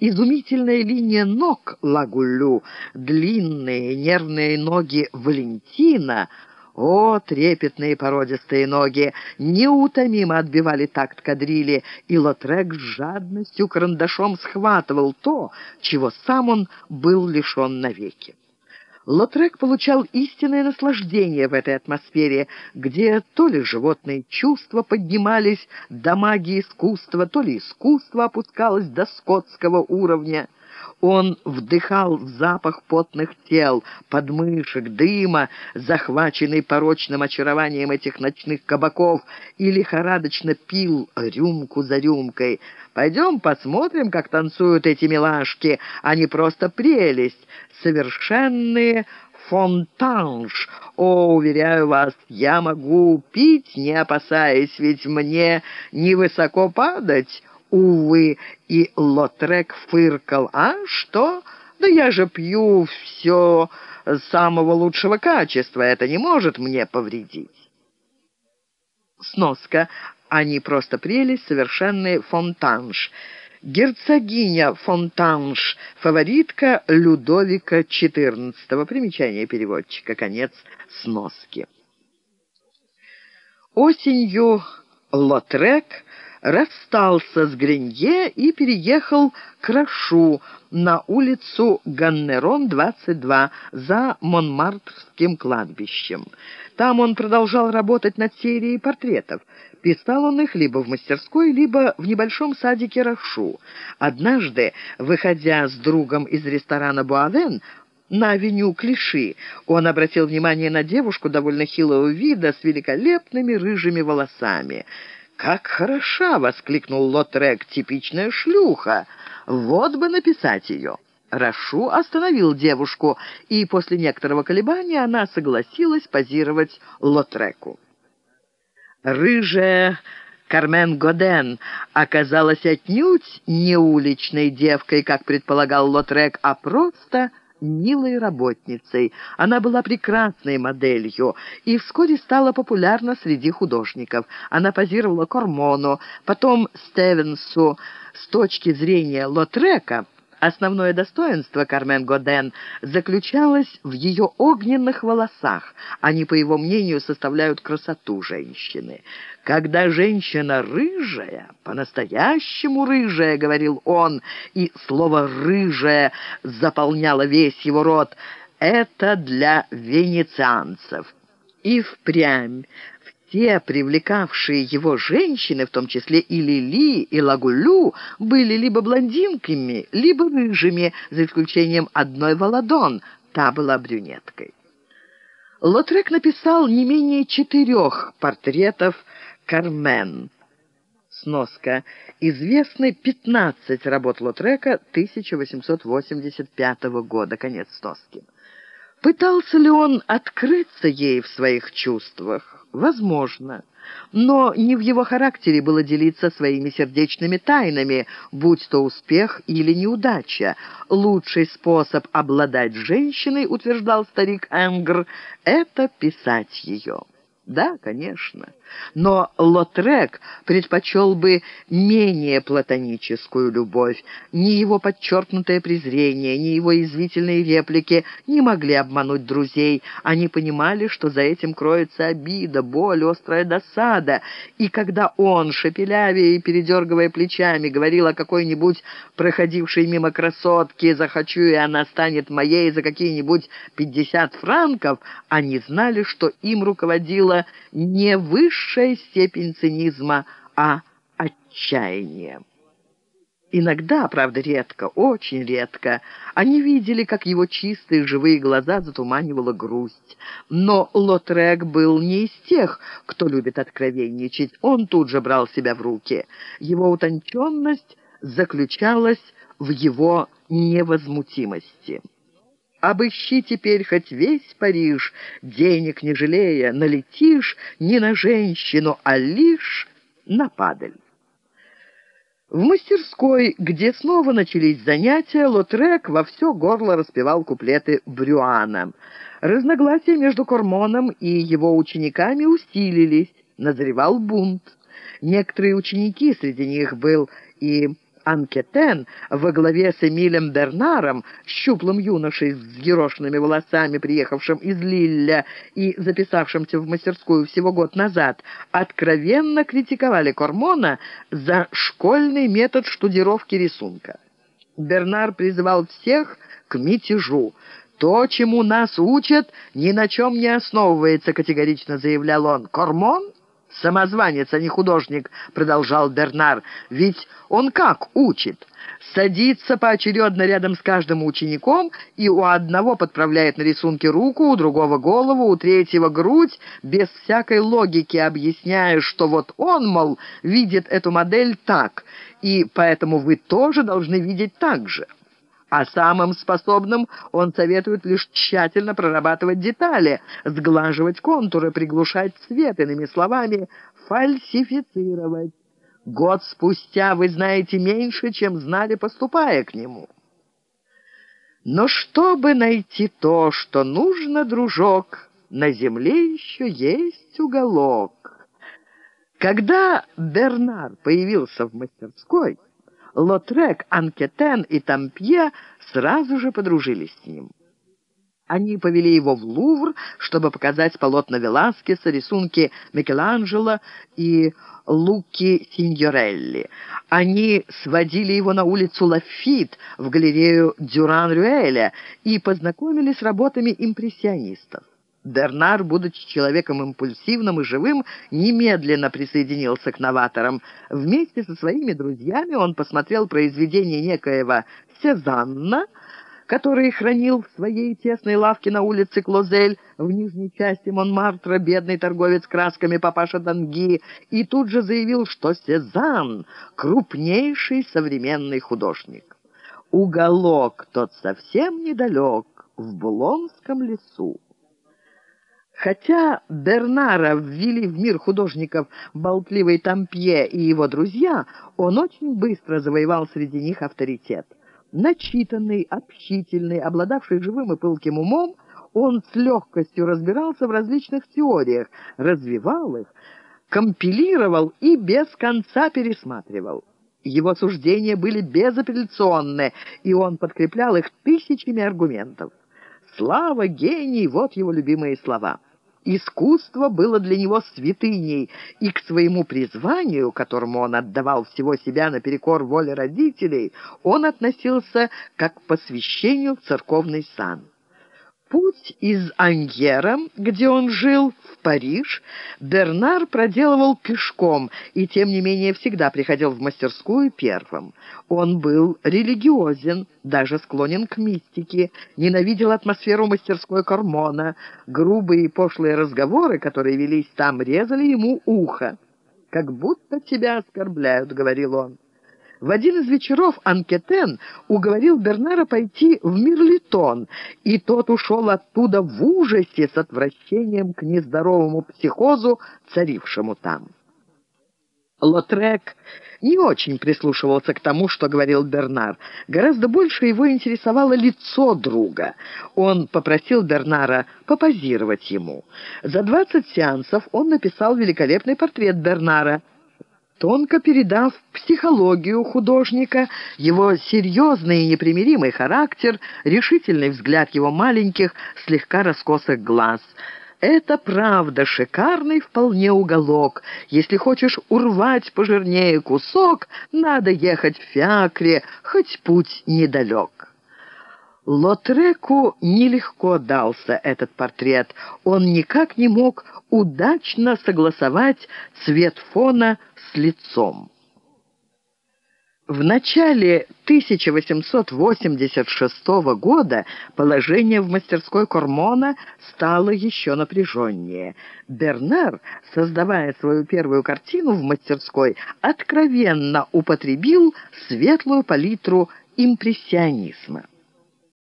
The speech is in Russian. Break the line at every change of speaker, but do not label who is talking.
Изумительная линия ног Лагулю, длинные нервные ноги Валентина — о, трепетные породистые ноги! Неутомимо отбивали такт кадрили, и Лотрек с жадностью карандашом схватывал то, чего сам он был лишен навеки. Лотрек получал истинное наслаждение в этой атмосфере, где то ли животные чувства поднимались до магии искусства, то ли искусство опускалось до скотского уровня. Он вдыхал запах потных тел, подмышек, дыма, захваченный порочным очарованием этих ночных кабаков, и лихорадочно пил рюмку за рюмкой. «Пойдем посмотрим, как танцуют эти милашки. Они просто прелесть, совершенные фонтанж. О, уверяю вас, я могу пить, не опасаясь, ведь мне невысоко падать» увы, и Лотрек фыркал. «А что? Да я же пью все самого лучшего качества, это не может мне повредить». Сноска. Они просто прелесть, совершенный фонтанж. Герцогиня Фонтанж, фаворитка Людовика XIV. Примечание переводчика. Конец сноски. Осенью Лотрек расстался с Гренье и переехал к Рашу на улицу Ганнерон, 22, за Монмартрским кладбищем. Там он продолжал работать над серией портретов. Писал он их либо в мастерской, либо в небольшом садике Рашу. Однажды, выходя с другом из ресторана «Буавен», на авеню Клиши. Он обратил внимание на девушку довольно хилого вида с великолепными рыжими волосами. «Как хороша!» — воскликнул Лотрек. «Типичная шлюха! Вот бы написать ее!» Рашу остановил девушку, и после некоторого колебания она согласилась позировать Лотреку. Рыжая Кармен Годен оказалась отнюдь не уличной девкой, как предполагал Лотрек, а просто милой работницей. Она была прекрасной моделью и вскоре стала популярна среди художников. Она позировала Кормону, потом Стевенсу. С точки зрения Лотрека Основное достоинство Кармен Годен заключалось в ее огненных волосах. Они, по его мнению, составляют красоту женщины. «Когда женщина рыжая, по-настоящему рыжая», — говорил он, и слово «рыжая» заполняло весь его рот, — «это для венецианцев». И впрямь все привлекавшие его женщины, в том числе и Лили, и Лагулю, были либо блондинками, либо рыжими, за исключением одной Володон, та была брюнеткой. Лотрек написал не менее четырех портретов Кармен. Сноска. Известны 15 работ Лотрека 1885 года. Конец сноски. Пытался ли он открыться ей в своих чувствах? Возможно. Но не в его характере было делиться своими сердечными тайнами, будь то успех или неудача. Лучший способ обладать женщиной, утверждал старик Энгр, это писать ее. Да, конечно. Но Лотрек предпочел бы менее платоническую любовь. Ни его подчеркнутое презрение, ни его извительные реплики не могли обмануть друзей. Они понимали, что за этим кроется обида, боль, острая досада. И когда он, шепелявя и передергивая плечами, говорил о какой-нибудь проходившей мимо красотке «захочу, и она станет моей за какие-нибудь пятьдесят франков», они знали, что им руководила не высшая степень цинизма, а отчаяние. Иногда, правда, редко, очень редко, они видели, как его чистые живые глаза затуманивала грусть. Но Лотрек был не из тех, кто любит откровенничать. Он тут же брал себя в руки. Его утонченность заключалась в его невозмутимости. Обыщи теперь хоть весь Париж, денег не жалея, налетишь не на женщину, а лишь на падаль. В мастерской, где снова начались занятия, Лотрек во все горло распевал куплеты Брюана. Разногласия между Кормоном и его учениками усилились, назревал бунт. Некоторые ученики, среди них был и Анкетен во главе с Эмилем Бернаром, щуплым юношей с ерошенными волосами, приехавшим из Лилля и записавшимся в мастерскую всего год назад, откровенно критиковали Кормона за школьный метод штудировки рисунка. Бернар призывал всех к мятежу. «То, чему нас учат, ни на чем не основывается», — категорично заявлял он. «Кормон?» «Самозванец, а не художник», — продолжал Бернар. «Ведь он как учит? Садится поочередно рядом с каждым учеником и у одного подправляет на рисунке руку, у другого голову, у третьего грудь, без всякой логики объясняя, что вот он, мол, видит эту модель так, и поэтому вы тоже должны видеть так же». А самым способным он советует лишь тщательно прорабатывать детали, сглаживать контуры, приглушать цвет, иными словами, фальсифицировать. Год спустя вы знаете меньше, чем знали, поступая к нему. Но чтобы найти то, что нужно, дружок, на земле еще есть уголок. Когда Бернар появился в мастерской, Лотрек, Анкетен и Тампье сразу же подружились с ним. Они повели его в Лувр, чтобы показать полотна Веласкеса, рисунки Микеланджело и Луки Синьорелли. Они сводили его на улицу Лафит, в галерею Дюран-Рюэля, и познакомили с работами импрессионистов. Бернар, будучи человеком импульсивным и живым, немедленно присоединился к новаторам. Вместе со своими друзьями он посмотрел произведение некоего Сезанна, который хранил в своей тесной лавке на улице Клозель в нижней части Монмартра бедный торговец красками папаша Данги, и тут же заявил, что Сезанн — крупнейший современный художник. Уголок тот совсем недалек, в Булонском лесу. Хотя Бернара ввели в мир художников болтливый Тампье и его друзья, он очень быстро завоевал среди них авторитет. Начитанный, общительный, обладавший живым и пылким умом, он с легкостью разбирался в различных теориях, развивал их, компилировал и без конца пересматривал. Его суждения были безапелляционны, и он подкреплял их тысячами аргументов. Слава, гений — вот его любимые слова. Искусство было для него святыней, и к своему призванию, которому он отдавал всего себя наперекор воле родителей, он относился как к посвящению церковный сан. Путь из Аньера, где он жил, в Париж, Бернар проделывал пешком и, тем не менее, всегда приходил в мастерскую первым. Он был религиозен, даже склонен к мистике, ненавидел атмосферу мастерской Кормона. Грубые и пошлые разговоры, которые велись там, резали ему ухо. «Как будто тебя оскорбляют», — говорил он. В один из вечеров Анкетен уговорил Бернара пойти в Мирлитон, и тот ушел оттуда в ужасе с отвращением к нездоровому психозу, царившему там. Лотрек не очень прислушивался к тому, что говорил Бернар. Гораздо больше его интересовало лицо друга. Он попросил Бернара попозировать ему. За двадцать сеансов он написал великолепный портрет Бернара — тонко передав психологию художника, его серьезный и непримиримый характер, решительный взгляд его маленьких, слегка раскосых глаз. Это правда, шикарный вполне уголок. Если хочешь урвать пожирнее кусок, надо ехать в фиакре, хоть путь недалек. Лотреку нелегко дался этот портрет. Он никак не мог удачно согласовать цвет фона с лицом. В начале 1886 года положение в мастерской Кормона стало еще напряженнее. Бернар, создавая свою первую картину в мастерской, откровенно употребил светлую палитру импрессионизма.